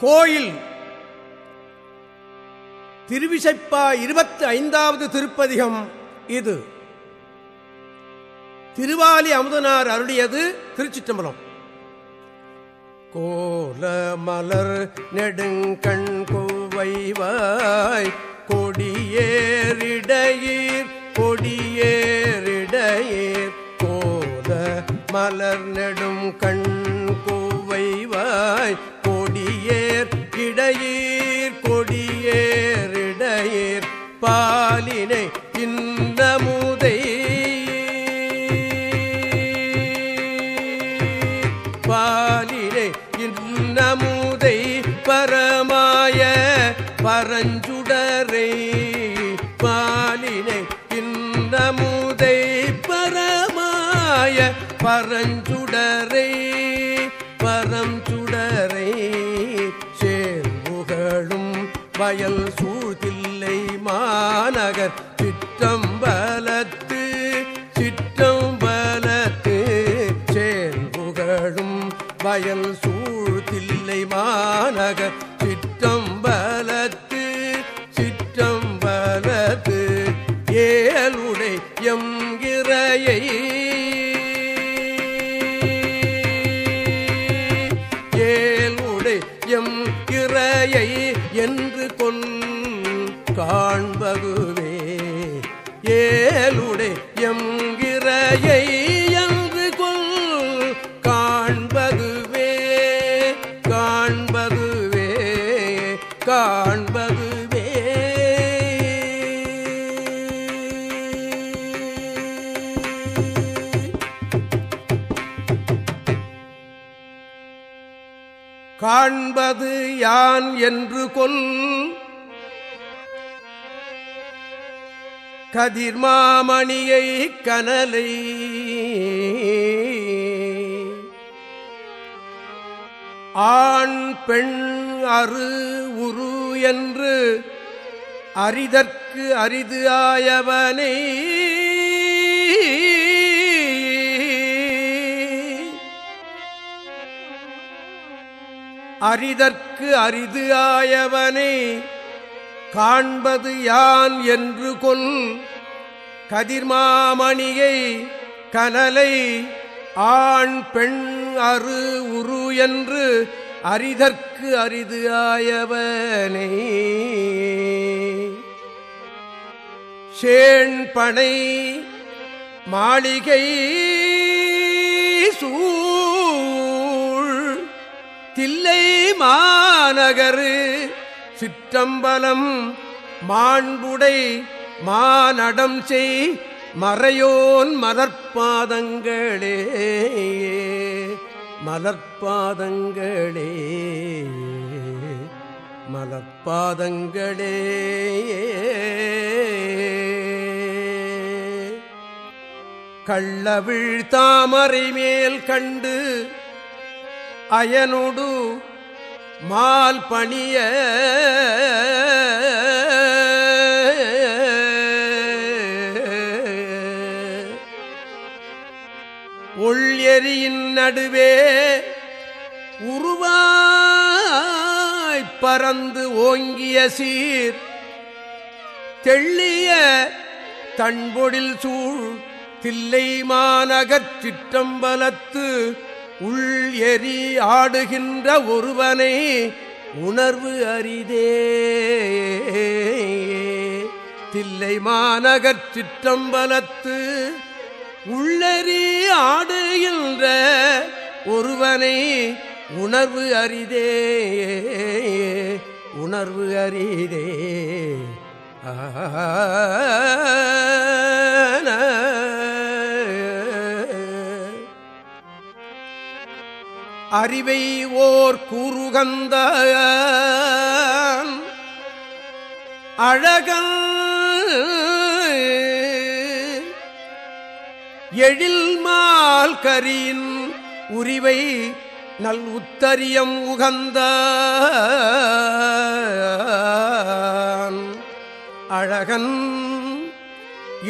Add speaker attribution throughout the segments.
Speaker 1: கோயில். திருவிசைப்பா இருபத்தி ஐந்தாவது திருப்பதிகம் இது. திருவாலி அமுதனார் அருளியது திருச்சிற்றம்பலம். கோல மலர் நெடுங்கண் கோவைவாய் கொடியேறிடையீர் கொடியேறிடையீர். கோல மலர் நெடும் கண் கோவைவாய் கொடியேர் இடையீர் கொடியேறிடையீர் பாலினை இன்னமுதை பாலினை இன்னமுதை பரமாய பரஞ்சுடரை. பாலினை இன்னமுதை பரமாய பரஞ்சுடரை. பரஞ்சுடரை வயல் சூழ்தில்லை மாநகர். சிற்றம்பலத்து சிற்றம்பலத்து புகழும் வயல் சூழ்தில்லை மாநகர். சிற்றம்பலத்து சிற்றம்பலத்து ஏழுடை எங்கிறையை காண்பது யான் என்று கொல் கதிர்மாமணியை கனலை. ஆண் பெண் அரு உரு என்று அரிதற்கு அரிது ஆயவனை. அரிதற்கு அரிது ஆயவனை காண்பது யான் என்று கொல் கதிர்மாமணியை கனலை ஆண் பெண் அரு உரு என்று அரிதற்கு அரிது ஆயவனை. சேண்பனை மாளிகை தில்லை மாநகரு சிற்றம்பலம் மாண்புடை மானடம் செய் மறையோன் மலர்பாதங்களே. மலர்பாதங்களே மலர்பாதங்களே. கள்ளவிழ் தாமரை மேல் கண்டு அயனுடு மால் பணிய ஒள்எரியின் நடுவே உருவாய் பறந்து ஓங்கிய சீர் தெள்ளிய தன்பொடில் சூழ் தில்லை மாநகர் சிற்றம்பலத்து உள் எரி ஆடுகின்ற ஒருவனை உணர்வு அரிதே தில்லை மாநகர் சிற்றம்பலத்து உள்ளெறி ஆடுகின்ற ஒருவனை உணர்வு அரிதே உணர்வு அரிதே ஆ அறிவை ஓர் கூறுகந்த அழகன் எழில்மால் கரியின் உரிவை நல் உத்தரியம் உகந்த அழகன்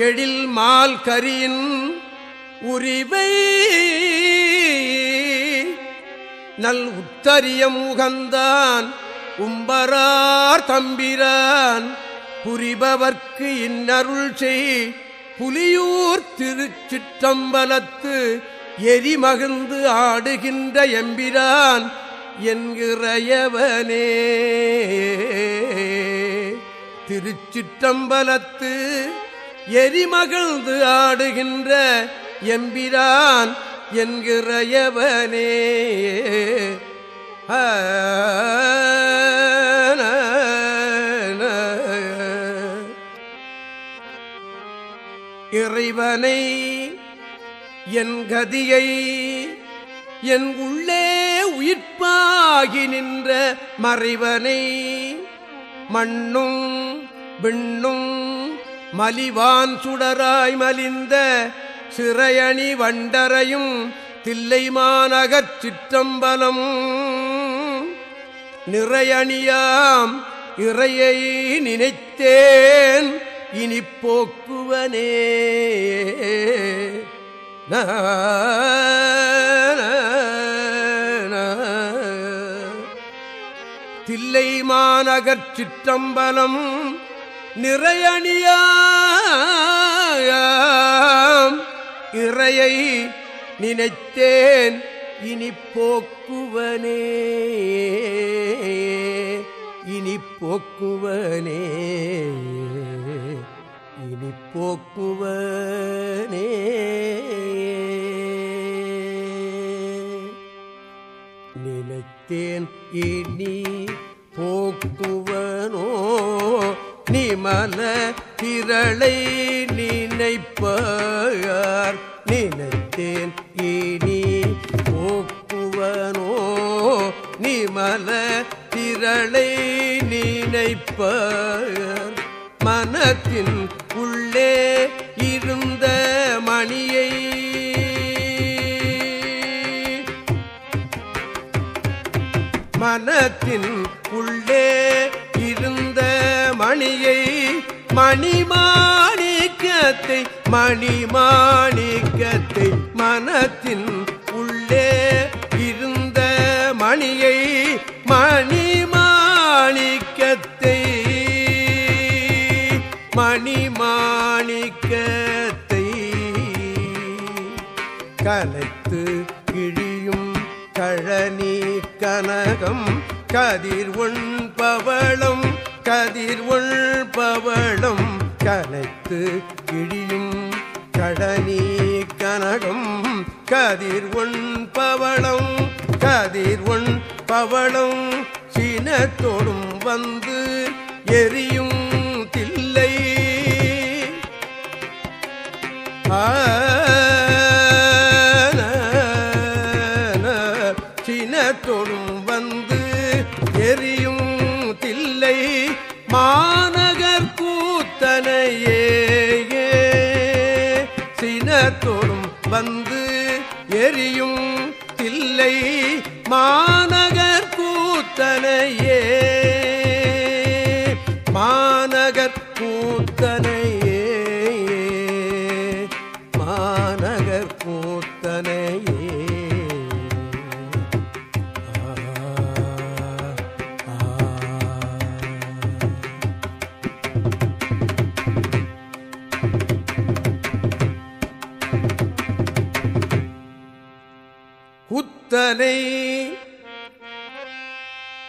Speaker 1: எழில் மால் கரியின் உரிவை நல் உத்தரியம் உகந்தான் உம்பரார் தம்பிரான். புரிபவர்க்கு இன்னருள் செய் புலியூர் திருச்சிற்றம்பலத்து எரிமகிழ்ந்து ஆடுகின்ற எம்பிரான் என்கிறயவனே. திருச்சிற்றம்பலத்து எரிமகிழ்ந்து ஆடுகின்ற எம்பிரான் என்கிறயவனே. இறைவனை என் கதியை என் உள்ளே உயிர்ப்பாகி நின்ற மறைவனை மண்ணும் விண்ணும் மலிவான் சுடராய் மலிந்த சிறையணி வண்டரையும் தில்லைமாநகற் சிற்றம்பலம். நிறையணியாம் இறையை நினைத்தேன் இனி போக்குவனே. தில்லை மாநகர் சிற்றம்பலம். நிறையணியா இறையை நினைத்தேன். இனி போக்குவனே. இனி போக்குவனே. இனி போக்குவனே. நினைத்தேன் இனி போக்குவனோ. நிமல திரளை நினைப்பார் திரளை நினைப்ப மனத்தின் உள்ளே இருந்த மணியை மனத்தின் உள்ளே இருந்த மணியை மணிமாணிக்கத்தை மணிமாணிக்கத்தை மனத்தின் கதிர் உள் பவளம் கதிர் உள் பவளம் கனைத்து கிழியும் கடனி கனகம். கதிர் உள் பவளம் கதிர் உள் பவளம் சினத்தோடும் வந்து எரியும் தில்லை. ஆ மாநகர் கூத்தனையே சினத்தோறும் வந்து எரியும் தில்லை மாநகர் கூத்தனையே குத்தனை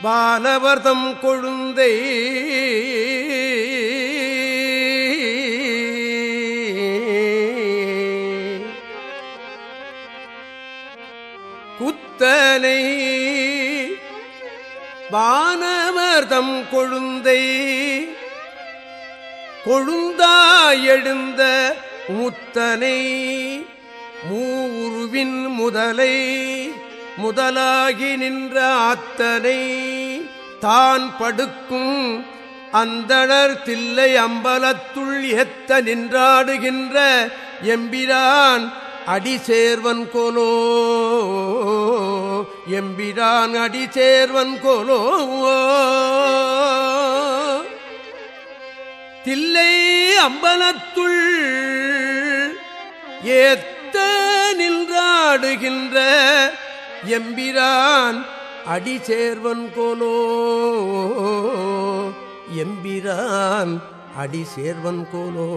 Speaker 1: வானவர்தம் கொழுந்தை குத்தனை வானவர்தம் கொழுந்தை கொழுந்தாயெழுந்த முத்தனை மூவுருவின் முதலை முதலாகி நின்ற ஆத்தனை தான் படுக்கும் அந்தணர் தில்லை அம்பலத்துள் எத்த நின்றாடுகின்ற எம்பிரான் அடி சேர்வன் கோலோ. எம்பிரான் அடி சேர்வன் கோலோ. தில்லை அம்பலத்துள் ஏத்த நின்றாடுகின்ற எம்பிரான் அடி சேர்வன் கோலோ எம்பிரான் அடி சேர்வன் கோலோ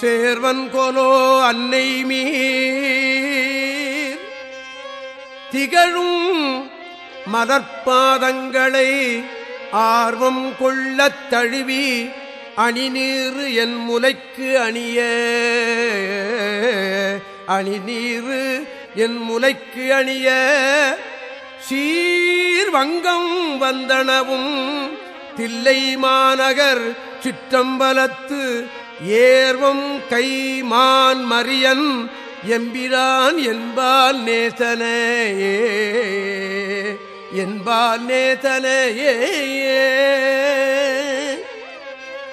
Speaker 1: சேர்வன் கோலோ அன்னை மீர். திகழும் மலர்பாதங்களை ஆர்வம் கொள்ளத் தழுவி அணிநீரு என் முலைக்கு அணிய. அணிநீரு என் முலைக்கு அணிய. சீர் வங்கம் வந்தனவும் தில்லை மாநகர் சிற்றம்பலத்து ஏர்வம் கைமான் மரியன் எம்பிரான் என்பால் நேசனையே. என்பால் நேசனையே.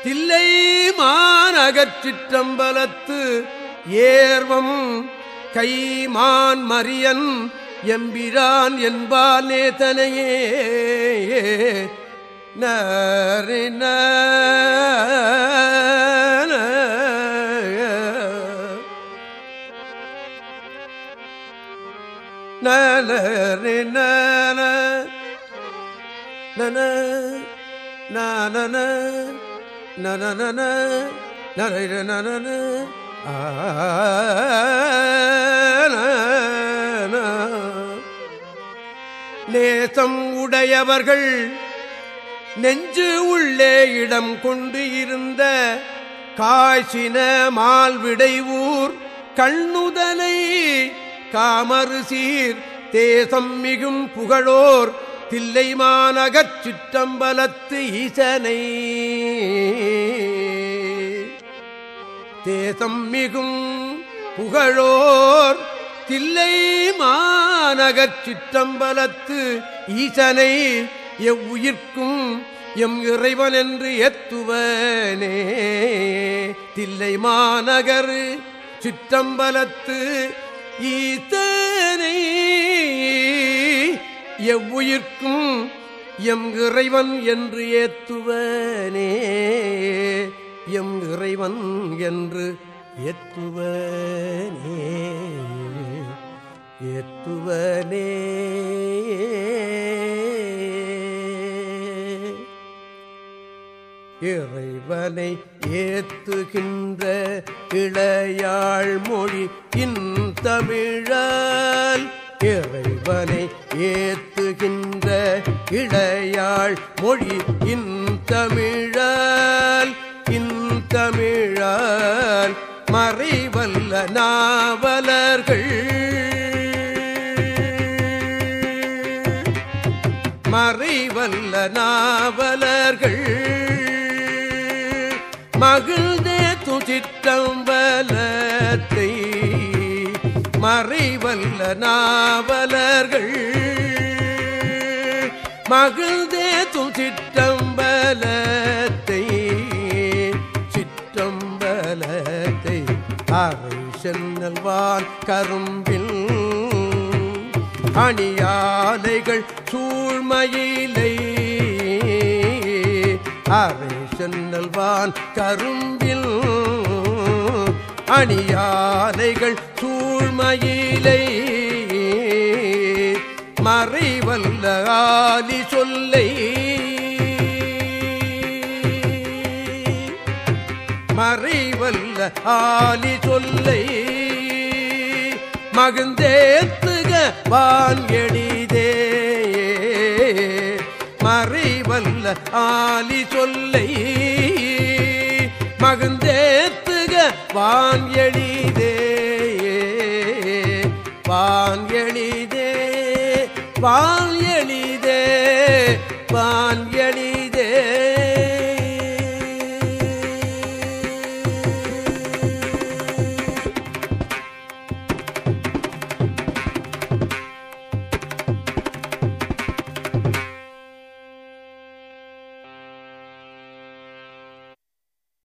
Speaker 1: தில்லை மாநகர் சிற்றம்பலத்து ஏர்வம் கைமான் மரியன் எம்பிரான் என்பால் நேதனையே நரின நரின நன நன நன நன ah, நேசம் உடையவர்கள் நெஞ்சு உள்ளே இடம் கொண்டு இருந்த காய்ச்சின மால்விடைவூர் கண்ணுதலை காமறு சீர் தேசம் மிகும் புகழோர் தில்லை மாநகர் சிற்றம்பலத்து ஈசனை. தேசம் மிகும் புகழோர் தில்லை மாநகர் சிற்றம்பலத்து ஈசனை. எவ்வுயிர்க்கும் எம் இறைவன் என்று எத்துவனே. தில்லை மாநகர் சிற்றம்பலத்து ஈசனை. எவ்வுயிர்க்கும் எம் இறைவன் என்று ஏத்துவனே. எம் இறைவன் என்று ஏத்துவனே. ஏத்துவனே. இறைவனை ஏத்துகின்ற இளையாள் மொழி இன் தமிழால் இறைவனை ஏத்துகின்ற இடையாள் மொழி இன்தமிழால் இன்தமிழால் மறைவல்ல நாவலர்கள். மறைவல்ல நாவலர்கள். மகிழ்ந்தே துதித்தம்பலத்தை நாவலர்கள். மகிழ்ந்தே துதித்தம்பலத்தை சிற்றம்பலத்தை சிற்றம்பலத்தை அவை சென்னல்வான் கரும்பில். அணியாலைகள் சூழ்மையிலை அவை சென்னல்வான் கரும்பில். அணியாலைகள் சூழ்மையிலை மறைவல்ல ஆலி சொல்லை. மறைவல்ல ஆலி சொல்லை. மகிழ்ந்தேத்துக வான் எளிதே. மறைவல்ல ஆலி சொல்லை. மகிழ்ந்தேத்துக வான் எளிதே. வான் எளிதே. பால் எளிதே வான் எளி